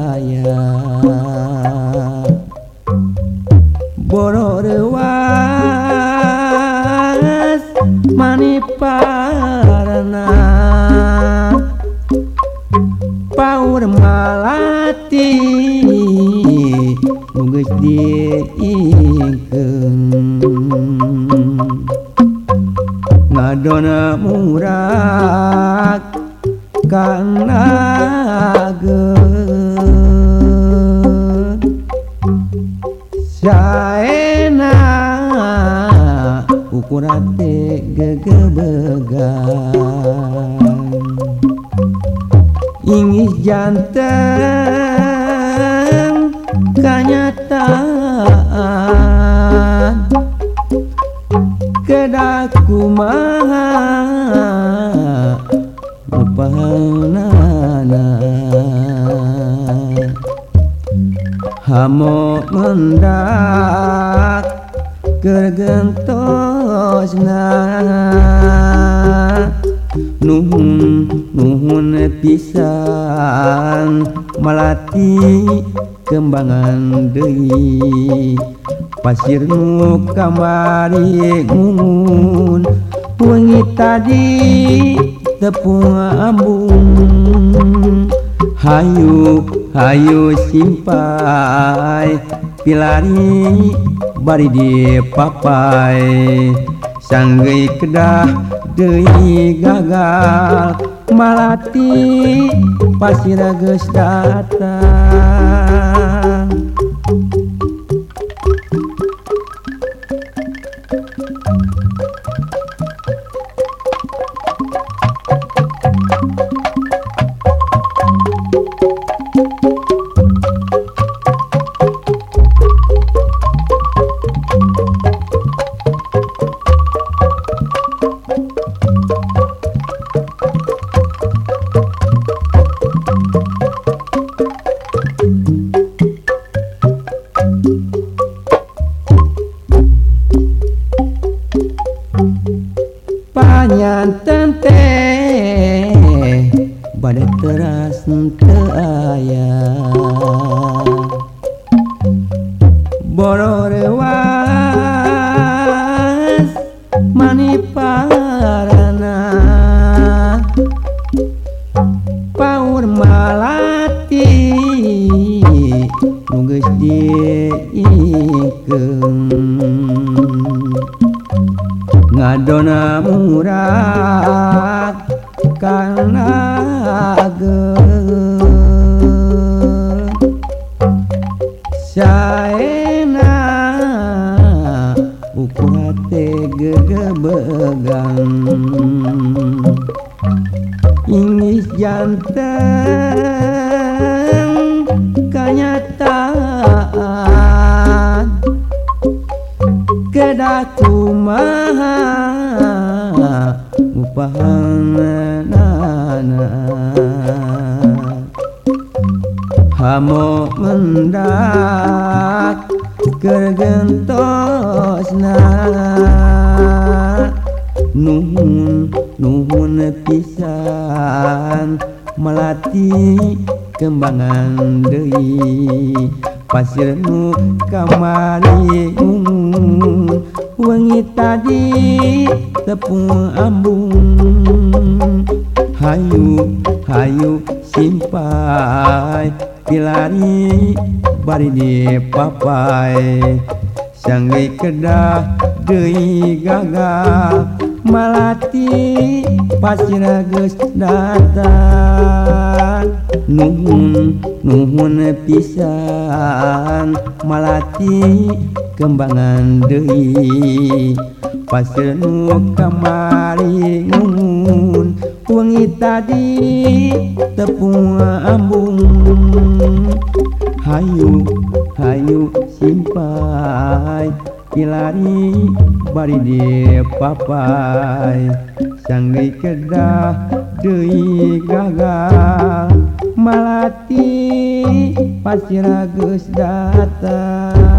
saya Bororewas maniparana Paur malati Mugis diingkeng. Ngadona murah Kang Nager Saena ukuran gegebegan Inggih jantan kenyataan. Kedaku maha Rupana Hamo mendak gergentosna. Nuhun nuhun pisan melati kembangan deui. Pasir nu kamari ngungun wengi tadi tepung ambung. Hayu Hayu simpai Pilari bari di papai. Sanggai kedah Dehi gagal Malati pasirrages datang. panyanten teh bad terasnte ngadona murad karena Saena ukur hati gegebegang Inggris jantan Hamo mendak kergentosna Nuhun nuhun pisan melati kembangan deui. Pasirmu kamari ungu wengi tadi tepung ambung Hayu Hayu simpai. Pilari bari di papai. Sanggai kedah deui gagal malati pasina geus datang. Nuhun nuhun pisan. Malati kembangan Dewi kamari kemaringun wengi tadi tepung ambung Hayu Hayu simpai Kilari bari di papai. Sangri kedah deui gagal Malati geus datang.